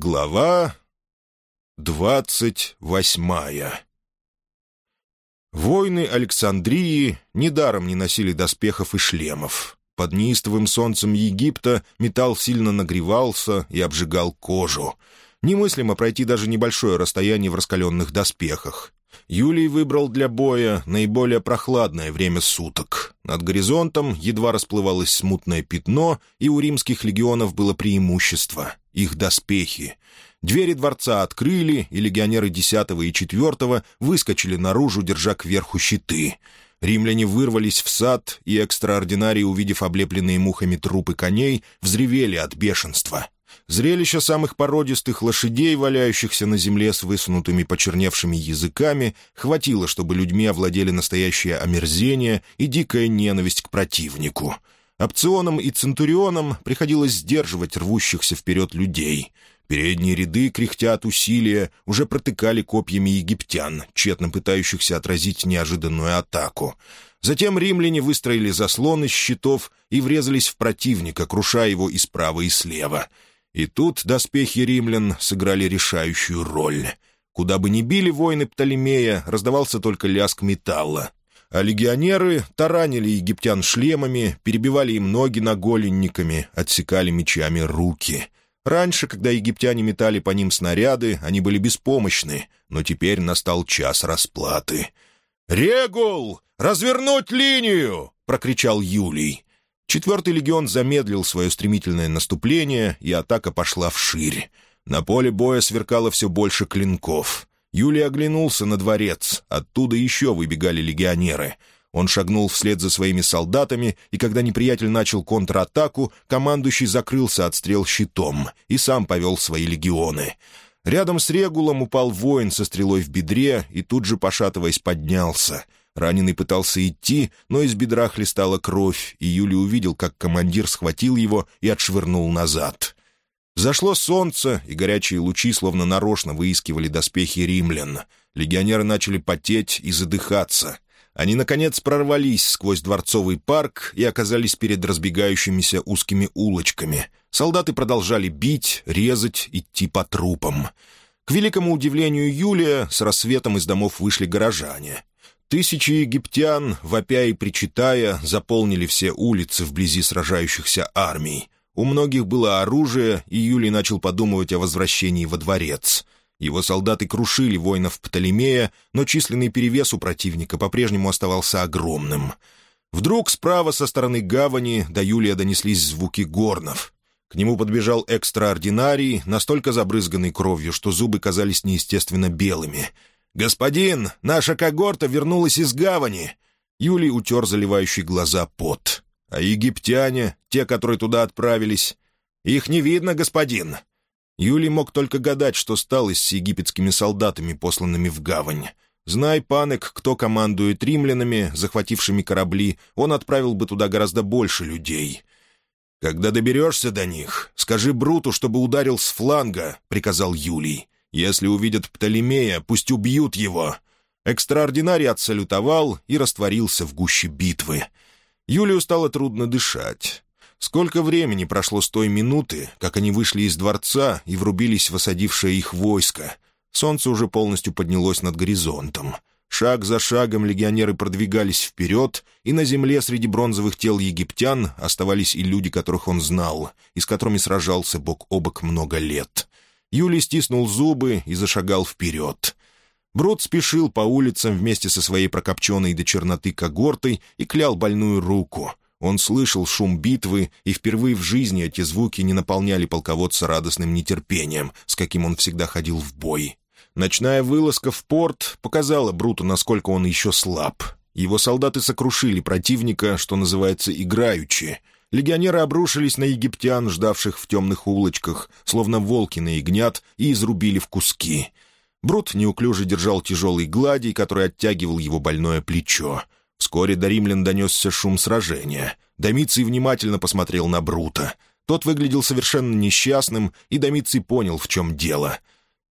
Глава двадцать восьмая Войны Александрии недаром не носили доспехов и шлемов. Под неистовым солнцем Египта металл сильно нагревался и обжигал кожу. Немыслимо пройти даже небольшое расстояние в раскаленных доспехах. Юлий выбрал для боя наиболее прохладное время суток. Над горизонтом едва расплывалось смутное пятно, и у римских легионов было преимущество — их доспехи. Двери дворца открыли, и легионеры десятого и четвертого выскочили наружу, держа кверху щиты. Римляне вырвались в сад, и экстраординарии, увидев облепленные мухами трупы коней, взревели от бешенства. Зрелище самых породистых лошадей, валяющихся на земле с высунутыми почерневшими языками, хватило, чтобы людьми овладели настоящее омерзение и дикая ненависть к противнику. Опционам и центурионам приходилось сдерживать рвущихся вперед людей. Передние ряды, кряхтя от усилия, уже протыкали копьями египтян, тщетно пытающихся отразить неожиданную атаку. Затем римляне выстроили заслон из щитов и врезались в противника, крушая его и справа, и слева — и тут доспехи римлян сыграли решающую роль. Куда бы ни били воины Птолемея, раздавался только лязг металла. А легионеры таранили египтян шлемами, перебивали им ноги наголенниками, отсекали мечами руки. Раньше, когда египтяне метали по ним снаряды, они были беспомощны, но теперь настал час расплаты. «Регул! Развернуть линию!» — прокричал Юлий. Четвертый легион замедлил свое стремительное наступление, и атака пошла вширь. На поле боя сверкало все больше клинков. Юлий оглянулся на дворец. Оттуда еще выбегали легионеры. Он шагнул вслед за своими солдатами, и когда неприятель начал контратаку, командующий закрылся от стрел щитом и сам повел свои легионы. Рядом с Регулом упал воин со стрелой в бедре и тут же, пошатываясь, поднялся — Раненый пытался идти, но из бедра хлестала кровь, и Юлий увидел, как командир схватил его и отшвырнул назад. Зашло солнце, и горячие лучи словно нарочно выискивали доспехи римлян. Легионеры начали потеть и задыхаться. Они, наконец, прорвались сквозь дворцовый парк и оказались перед разбегающимися узкими улочками. Солдаты продолжали бить, резать, идти по трупам. К великому удивлению Юлия, с рассветом из домов вышли горожане. Тысячи египтян, вопя и причитая, заполнили все улицы вблизи сражающихся армий. У многих было оружие, и Юлий начал подумывать о возвращении во дворец. Его солдаты крушили воинов Птолемея, но численный перевес у противника по-прежнему оставался огромным. Вдруг справа со стороны гавани до Юлия донеслись звуки горнов. К нему подбежал экстраординарий, настолько забрызганный кровью, что зубы казались неестественно белыми — «Господин, наша когорта вернулась из гавани!» Юлий утер заливающий глаза пот. «А египтяне, те, которые туда отправились, их не видно, господин!» Юлий мог только гадать, что стало с египетскими солдатами, посланными в гавань. Знай, панек, кто командует римлянами, захватившими корабли, он отправил бы туда гораздо больше людей. «Когда доберешься до них, скажи Бруту, чтобы ударил с фланга», — приказал Юлий. Если увидят Птолемея, пусть убьют его». Экстраординарий отсалютовал и растворился в гуще битвы. Юлию стало трудно дышать. Сколько времени прошло с той минуты, как они вышли из дворца и врубились в осадившее их войско. Солнце уже полностью поднялось над горизонтом. Шаг за шагом легионеры продвигались вперед, и на земле среди бронзовых тел египтян оставались и люди, которых он знал, и с которыми сражался бок о бок много лет. Юлий стиснул зубы и зашагал вперед. Брод спешил по улицам вместе со своей прокопченной до черноты когортой и клял больную руку. Он слышал шум битвы, и впервые в жизни эти звуки не наполняли полководца радостным нетерпением, с каким он всегда ходил в бой. Ночная вылазка в порт показала Бруту, насколько он еще слаб. Его солдаты сокрушили противника, что называется, играючи — Легионеры обрушились на египтян, ждавших в темных улочках, словно волки на ягнят, и изрубили в куски. Брут неуклюже держал тяжелый гладий, который оттягивал его больное плечо. Вскоре до римлян донесся шум сражения. Домиций внимательно посмотрел на Брута. Тот выглядел совершенно несчастным, и Домиций понял, в чем дело.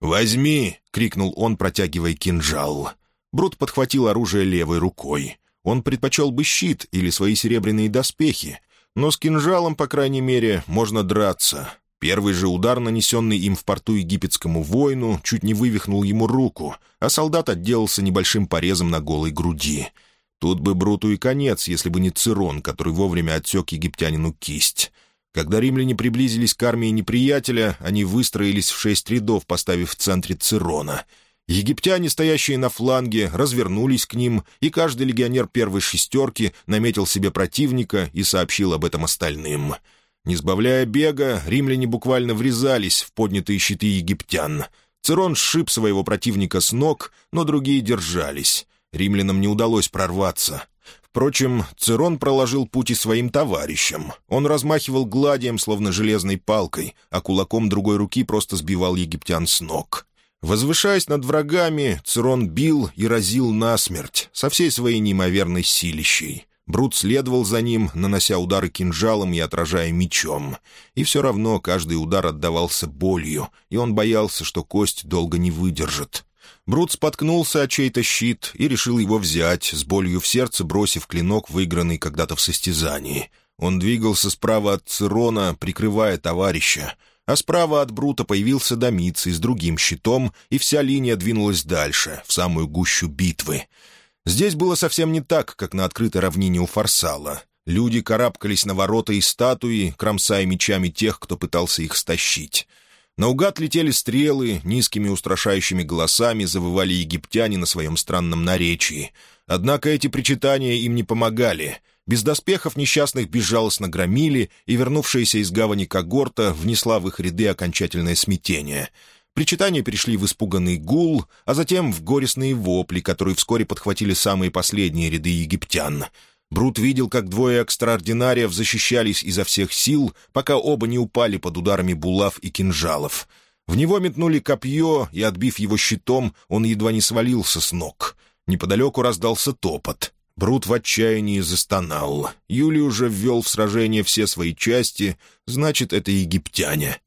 «Возьми!» — крикнул он, протягивая кинжал. Брут подхватил оружие левой рукой. Он предпочел бы щит или свои серебряные доспехи, но с кинжалом, по крайней мере, можно драться. Первый же удар, нанесенный им в порту египетскому воину, чуть не вывихнул ему руку, а солдат отделался небольшим порезом на голой груди. Тут бы Бруту и конец, если бы не Цирон, который вовремя отсек египтянину кисть. Когда римляне приблизились к армии неприятеля, они выстроились в шесть рядов, поставив в центре Цирона. Египтяне, стоящие на фланге, развернулись к ним, и каждый легионер первой шестерки наметил себе противника и сообщил об этом остальным. Не сбавляя бега, римляне буквально врезались в поднятые щиты египтян. Цирон сшиб своего противника с ног, но другие держались. Римлянам не удалось прорваться. Впрочем, Цирон проложил путь и своим товарищам. Он размахивал гладием, словно железной палкой, а кулаком другой руки просто сбивал египтян с ног. Возвышаясь над врагами, Цирон бил и разил насмерть, со всей своей неимоверной силищей. Брут следовал за ним, нанося удары кинжалом и отражая мечом. И все равно каждый удар отдавался болью, и он боялся, что кость долго не выдержит. Брут споткнулся о чей-то щит и решил его взять, с болью в сердце бросив клинок, выигранный когда-то в состязании. Он двигался справа от Цирона, прикрывая товарища, а справа от Брута появился Домиций с другим щитом, и вся линия двинулась дальше, в самую гущу битвы. Здесь было совсем не так, как на открытой равнине у Фарсала. Люди карабкались на ворота и статуи, кромсая мечами тех, кто пытался их стащить. Наугад летели стрелы, низкими устрашающими голосами завывали египтяне на своем странном наречии. Однако эти причитания им не помогали. Без доспехов несчастных безжалостно громили, и вернувшаяся из гавани когорта внесла в их ряды окончательное смятение. Причитания перешли в испуганный гул, а затем в горестные вопли, которые вскоре подхватили самые последние ряды египтян — Брут видел, как двое экстраординариев защищались изо всех сил, пока оба не упали под ударами булав и кинжалов. В него метнули копье, и, отбив его щитом, он едва не свалился с ног. Неподалеку раздался топот. Брут в отчаянии застонал. Юлий уже ввел в сражение все свои части, значит, это египтяне.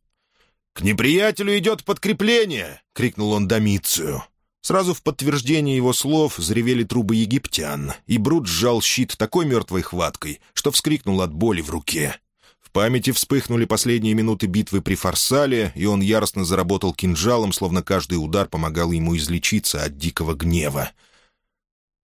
«К неприятелю идет подкрепление!» — крикнул он Домицию. Сразу в подтверждение его слов заревели трубы египтян, и Брут сжал щит такой мертвой хваткой, что вскрикнул от боли в руке. В памяти вспыхнули последние минуты битвы при Фарсале, и он яростно заработал кинжалом, словно каждый удар помогал ему излечиться от дикого гнева.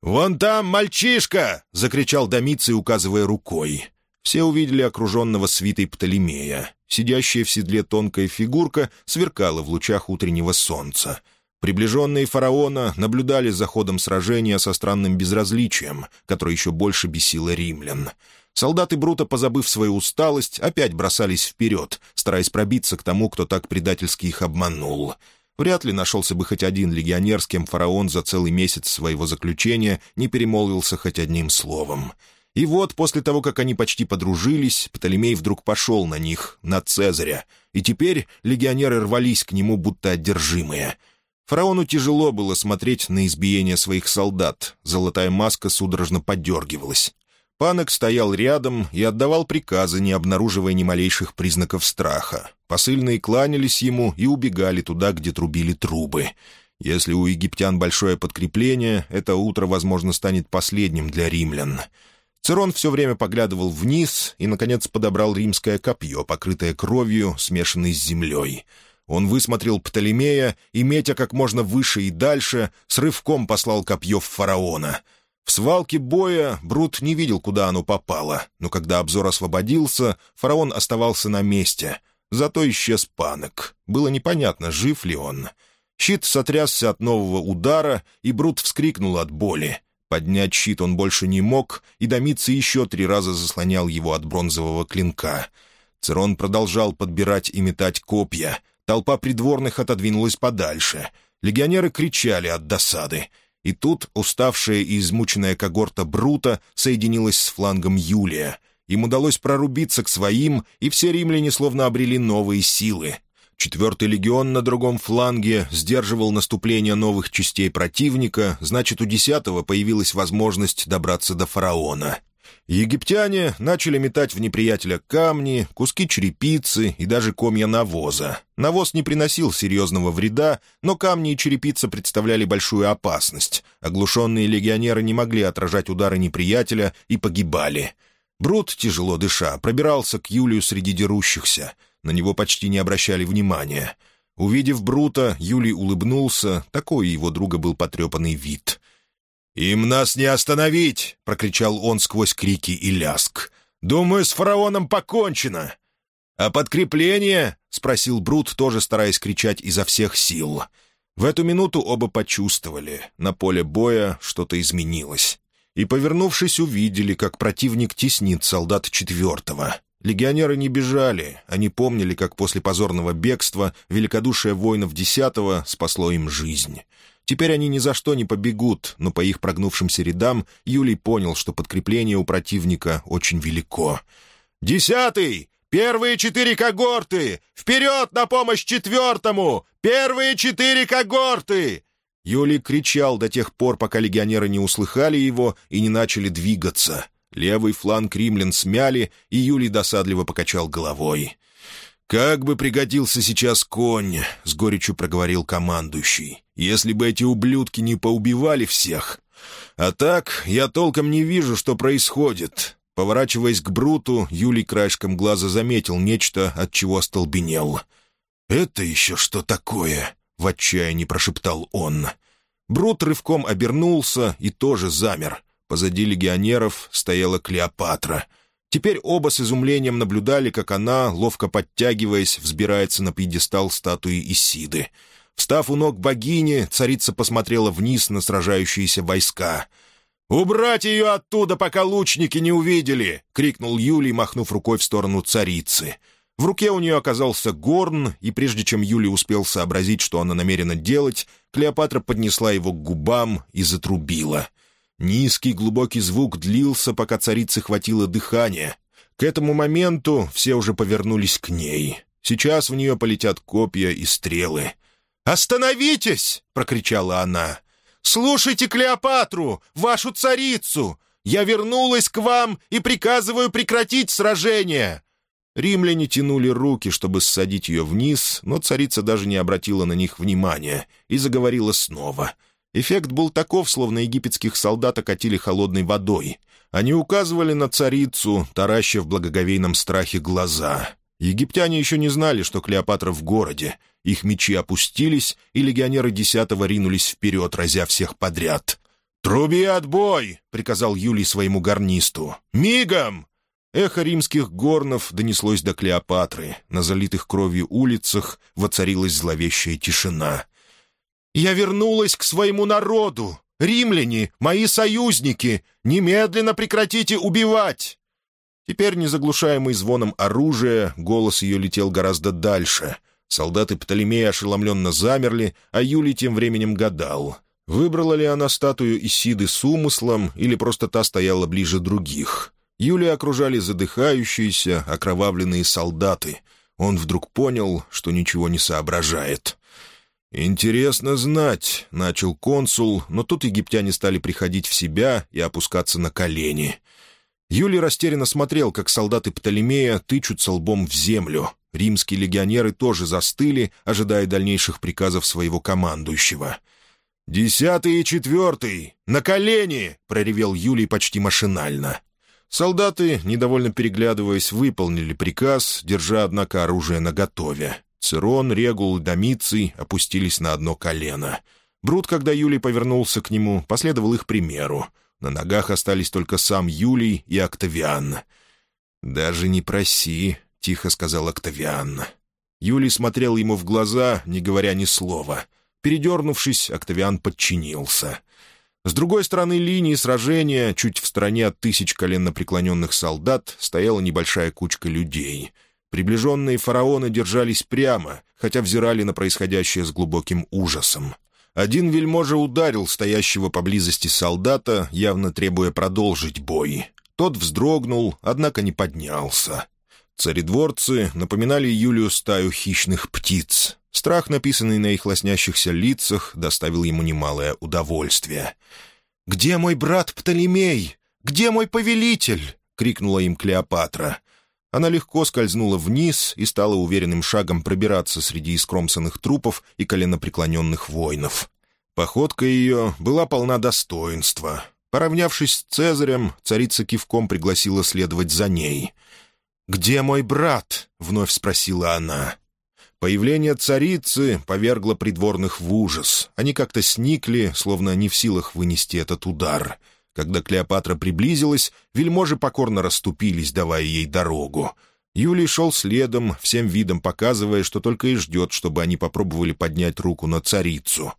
«Вон там мальчишка!» — закричал Домиций, указывая рукой. Все увидели окруженного свитой Птолемея. Сидящая в седле тонкая фигурка сверкала в лучах утреннего солнца — Приближенные фараона наблюдали за ходом сражения со странным безразличием, которое еще больше бесило римлян. Солдаты Брута, позабыв свою усталость, опять бросались вперед, стараясь пробиться к тому, кто так предательски их обманул. Вряд ли нашелся бы хоть один легионер, с кем фараон за целый месяц своего заключения не перемолвился хоть одним словом. И вот, после того, как они почти подружились, Птолемей вдруг пошел на них, на Цезаря, и теперь легионеры рвались к нему, будто одержимые — Фараону тяжело было смотреть на избиение своих солдат. Золотая маска судорожно подергивалась. Панок стоял рядом и отдавал приказы, не обнаруживая ни малейших признаков страха. Посыльные кланялись ему и убегали туда, где трубили трубы. Если у египтян большое подкрепление, это утро, возможно, станет последним для римлян. Цирон все время поглядывал вниз и, наконец, подобрал римское копье, покрытое кровью, смешанной с землей — он высмотрел Птолемея и, метя как можно выше и дальше, с рывком послал копье в фараона. В свалке боя Брут не видел, куда оно попало, но когда обзор освободился, фараон оставался на месте. Зато исчез панок. Было непонятно, жив ли он. Щит сотрясся от нового удара, и Брут вскрикнул от боли. Поднять щит он больше не мог, и Домицы еще три раза заслонял его от бронзового клинка. Цирон продолжал подбирать и метать копья — Толпа придворных отодвинулась подальше. Легионеры кричали от досады. И тут уставшая и измученная когорта Брута соединилась с флангом Юлия. Им удалось прорубиться к своим, и все римляне словно обрели новые силы. Четвертый легион на другом фланге сдерживал наступление новых частей противника, значит, у десятого появилась возможность добраться до фараона. Египтяне начали метать в неприятеля камни, куски черепицы и даже комья навоза. Навоз не приносил серьезного вреда, но камни и черепица представляли большую опасность. Оглушенные легионеры не могли отражать удары неприятеля и погибали. Брут, тяжело дыша, пробирался к Юлию среди дерущихся. На него почти не обращали внимания. Увидев Брута, Юлий улыбнулся, такой его друга был потрепанный вид. «Им нас не остановить!» — прокричал он сквозь крики и ляск. «Думаю, с фараоном покончено!» «А подкрепление?» — спросил Брут, тоже стараясь кричать изо всех сил. В эту минуту оба почувствовали. На поле боя что-то изменилось. И, повернувшись, увидели, как противник теснит солдат четвертого. Легионеры не бежали, они помнили, как после позорного бегства великодушие воинов десятого спасло им жизнь. Теперь они ни за что не побегут, но по их прогнувшимся рядам Юлий понял, что подкрепление у противника очень велико. «Десятый! Первые четыре когорты! Вперед на помощь четвертому! Первые четыре когорты!» Юлий кричал до тех пор, пока легионеры не услыхали его и не начали двигаться. Левый фланг римлян смяли, и Юлий досадливо покачал головой. «Как бы пригодился сейчас конь», — с горечью проговорил командующий, «если бы эти ублюдки не поубивали всех. А так я толком не вижу, что происходит». Поворачиваясь к Бруту, Юлий краешком глаза заметил нечто, от чего остолбенел. «Это еще что такое?» — в отчаянии прошептал он. Брут рывком обернулся и тоже замер. Позади легионеров стояла Клеопатра. Теперь оба с изумлением наблюдали, как она, ловко подтягиваясь, взбирается на пьедестал статуи Исиды. Встав у ног богини, царица посмотрела вниз на сражающиеся войска. «Убрать ее оттуда, пока лучники не увидели!» — крикнул Юлий, махнув рукой в сторону царицы. В руке у нее оказался горн, и прежде чем Юлий успел сообразить, что она намерена делать, Клеопатра поднесла его к губам и затрубила. Низкий глубокий звук длился, пока царице хватило дыхания. К этому моменту все уже повернулись к ней. Сейчас в нее полетят копья и стрелы. «Остановитесь!» — прокричала она. «Слушайте Клеопатру, вашу царицу! Я вернулась к вам и приказываю прекратить сражение!» Римляне тянули руки, чтобы ссадить ее вниз, но царица даже не обратила на них внимания и заговорила снова — Эффект был таков, словно египетских солдат окатили холодной водой. Они указывали на царицу, тараща в благоговейном страхе глаза. Египтяне еще не знали, что Клеопатра в городе. Их мечи опустились, и легионеры десятого ринулись вперед, разя всех подряд. «Труби отбой!» — приказал Юлий своему гарнисту. «Мигом!» Эхо римских горнов донеслось до Клеопатры. На залитых кровью улицах воцарилась зловещая тишина — я вернулась к своему народу. Римляне, мои союзники, немедленно прекратите убивать!» Теперь, незаглушаемый звоном оружия, голос ее летел гораздо дальше. Солдаты Птолемея ошеломленно замерли, а Юлий тем временем гадал. Выбрала ли она статую Исиды с умыслом, или просто та стояла ближе других? Юлия окружали задыхающиеся, окровавленные солдаты. Он вдруг понял, что ничего не соображает. «Интересно знать», — начал консул, но тут египтяне стали приходить в себя и опускаться на колени. Юлий растерянно смотрел, как солдаты Птолемея тычутся лбом в землю. Римские легионеры тоже застыли, ожидая дальнейших приказов своего командующего. «Десятый и четвертый! На колени!» — проревел Юлий почти машинально. Солдаты, недовольно переглядываясь, выполнили приказ, держа, однако, оружие наготове. Цирон, Регул и Домиций опустились на одно колено. Брут, когда Юлий повернулся к нему, последовал их примеру. На ногах остались только сам Юлий и Октавиан. «Даже не проси», — тихо сказал Октавиан. Юлий смотрел ему в глаза, не говоря ни слова. Передернувшись, Октавиан подчинился. С другой стороны линии сражения, чуть в стороне от тысяч коленно преклоненных солдат, стояла небольшая кучка людей — Приближенные фараоны держались прямо, хотя взирали на происходящее с глубоким ужасом. Один вельможа ударил стоящего поблизости солдата, явно требуя продолжить бой. Тот вздрогнул, однако не поднялся. Царедворцы напоминали Юлию стаю хищных птиц. Страх, написанный на их лоснящихся лицах, доставил ему немалое удовольствие. «Где мой брат Птолемей? Где мой повелитель?» — крикнула им Клеопатра. Она легко скользнула вниз и стала уверенным шагом пробираться среди искромсанных трупов и коленопреклоненных воинов. Походка ее была полна достоинства. Поравнявшись с Цезарем, царица кивком пригласила следовать за ней. «Где мой брат?» — вновь спросила она. Появление царицы повергло придворных в ужас. Они как-то сникли, словно не в силах вынести этот удар. Когда Клеопатра приблизилась, вельможи покорно расступились, давая ей дорогу. Юлий шел следом, всем видом показывая, что только и ждет, чтобы они попробовали поднять руку на царицу.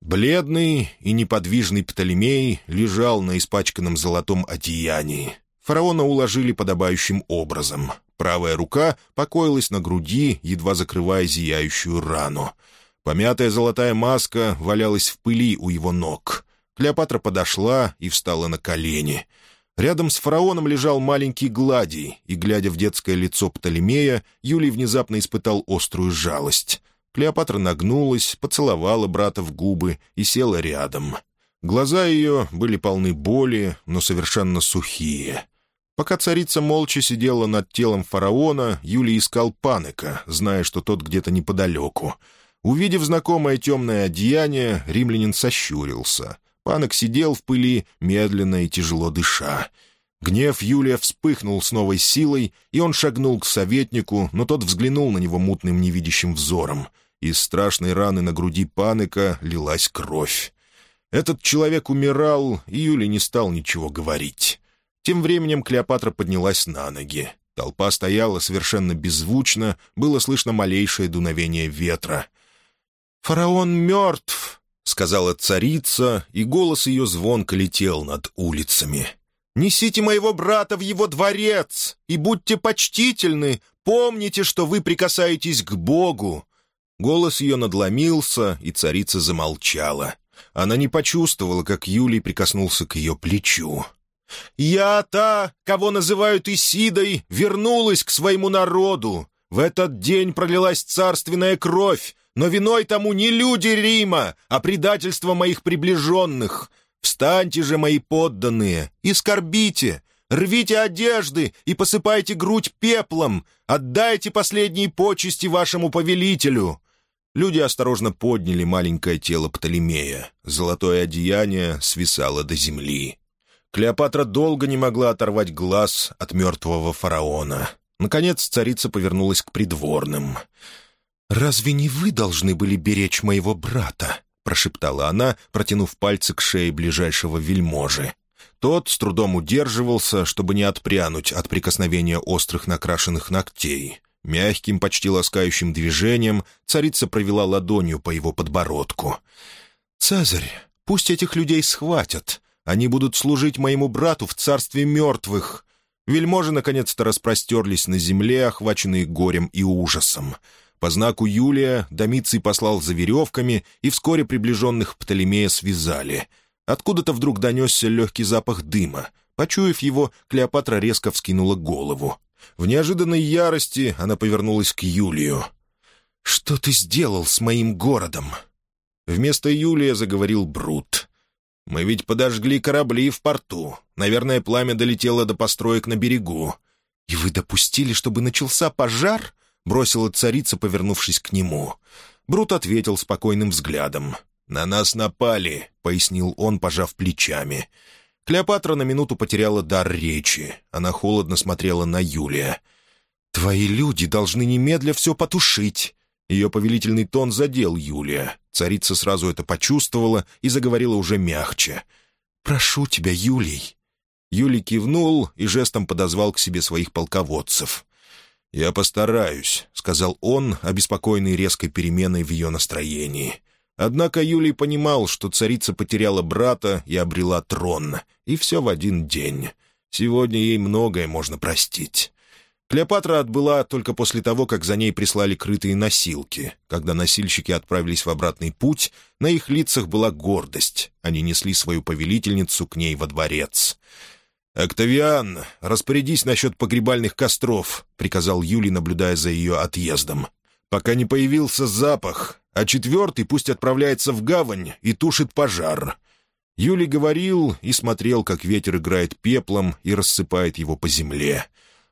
Бледный и неподвижный Птолемей лежал на испачканном золотом одеянии. Фараона уложили подобающим образом. Правая рука покоилась на груди, едва закрывая зияющую рану. Помятая золотая маска валялась в пыли у его ног. Клеопатра подошла и встала на колени. Рядом с фараоном лежал маленький гладий, и, глядя в детское лицо Птолемея, Юлий внезапно испытал острую жалость. Клеопатра нагнулась, поцеловала брата в губы и села рядом. Глаза ее были полны боли, но совершенно сухие. Пока царица молча сидела над телом фараона, Юлий искал Панека, зная, что тот где-то неподалеку. Увидев знакомое темное одеяние, римлянин сощурился. Панек сидел в пыли, медленно и тяжело дыша. Гнев Юлия вспыхнул с новой силой, и он шагнул к советнику, но тот взглянул на него мутным невидящим взором — из страшной раны на груди Панека лилась кровь. Этот человек умирал, и Юлий не стал ничего говорить. Тем временем Клеопатра поднялась на ноги. Толпа стояла совершенно беззвучно, было слышно малейшее дуновение ветра. «Фараон мертв!» — сказала царица, и голос ее звонко летел над улицами. «Несите моего брата в его дворец и будьте почтительны, помните, что вы прикасаетесь к Богу. Голос ее надломился, и царица замолчала. Она не почувствовала, как Юлий прикоснулся к ее плечу. «Я та, кого называют Исидой, вернулась к своему народу. В этот день пролилась царственная кровь, но виной тому не люди Рима, а предательство моих приближенных. Встаньте же, мои подданные, и скорбите, рвите одежды и посыпайте грудь пеплом, отдайте последние почести вашему повелителю. Люди осторожно подняли маленькое тело Птолемея. Золотое одеяние свисало до земли. Клеопатра долго не могла оторвать глаз от мертвого фараона. Наконец царица повернулась к придворным. «Разве не вы должны были беречь моего брата?» — прошептала она, протянув пальцы к шее ближайшего вельможи. Тот с трудом удерживался, чтобы не отпрянуть от прикосновения острых накрашенных ногтей. Мягким, почти ласкающим движением царица провела ладонью по его подбородку. «Цезарь, пусть этих людей схватят. Они будут служить моему брату в царстве мертвых». Вельможи наконец-то распростерлись на земле, охваченные горем и ужасом. По знаку Юлия Домиций послал за веревками, и вскоре приближенных Птолемея связали. Откуда-то вдруг донесся легкий запах дыма. Почуяв его, Клеопатра резко вскинула голову. В неожиданной ярости она повернулась к Юлию. «Что ты сделал с моим городом?» Вместо Юлия заговорил Брут. «Мы ведь подожгли корабли в порту. Наверное, пламя долетело до построек на берегу. И вы допустили, чтобы начался пожар?» — бросила царица, повернувшись к нему. Брут ответил спокойным взглядом. «На нас напали», — пояснил он, пожав плечами. Клеопатра на минуту потеряла дар речи. Она холодно смотрела на Юлия. «Твои люди должны немедля все потушить». Ее повелительный тон задел Юлия. Царица сразу это почувствовала и заговорила уже мягче. «Прошу тебя, Юлий». Юлий кивнул и жестом подозвал к себе своих полководцев. «Я постараюсь», — сказал он, обеспокоенный резкой переменой в ее настроении. Однако Юлий понимал, что царица потеряла брата и обрела трон, и все в один день. Сегодня ей многое можно простить. Клеопатра отбыла только после того, как за ней прислали крытые носилки. Когда носильщики отправились в обратный путь, на их лицах была гордость. Они несли свою повелительницу к ней во дворец. «Октавиан, распорядись насчет погребальных костров», — приказал Юлий, наблюдая за ее отъездом. «Пока не появился запах, а четвертый пусть отправляется в гавань и тушит пожар». Юлий говорил и смотрел, как ветер играет пеплом и рассыпает его по земле.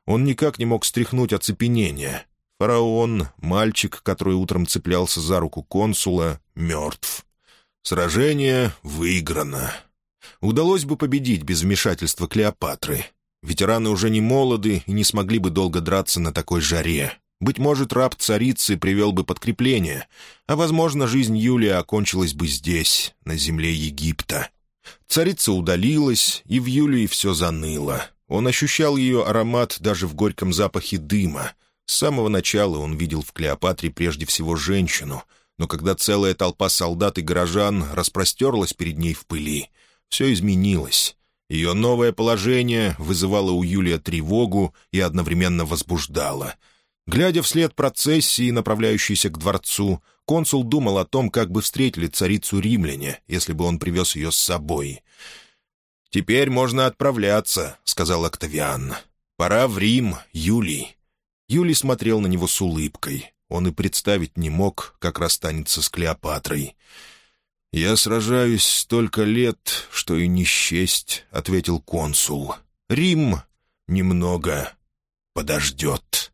Он никак не мог стряхнуть оцепенение. Фараон, мальчик, который утром цеплялся за руку консула, мертв. Сражение выиграно. Удалось бы победить без вмешательства Клеопатры. Ветераны уже не молоды и не смогли бы долго драться на такой жаре. Быть может, раб царицы привел бы подкрепление, а, возможно, жизнь Юлия окончилась бы здесь, на земле Египта. Царица удалилась, и в Юлии все заныло. Он ощущал ее аромат даже в горьком запахе дыма. С самого начала он видел в Клеопатре прежде всего женщину, но когда целая толпа солдат и горожан распростерлась перед ней в пыли, все изменилось. Ее новое положение вызывало у Юлия тревогу и одновременно возбуждало — Глядя вслед процессии, направляющейся к дворцу, консул думал о том, как бы встретили царицу римляне, если бы он привез ее с собой. «Теперь можно отправляться», — сказал Октавиан. «Пора в Рим, Юлий». Юлий смотрел на него с улыбкой. Он и представить не мог, как расстанется с Клеопатрой. «Я сражаюсь столько лет, что и не счесть», — ответил консул. «Рим немного подождет».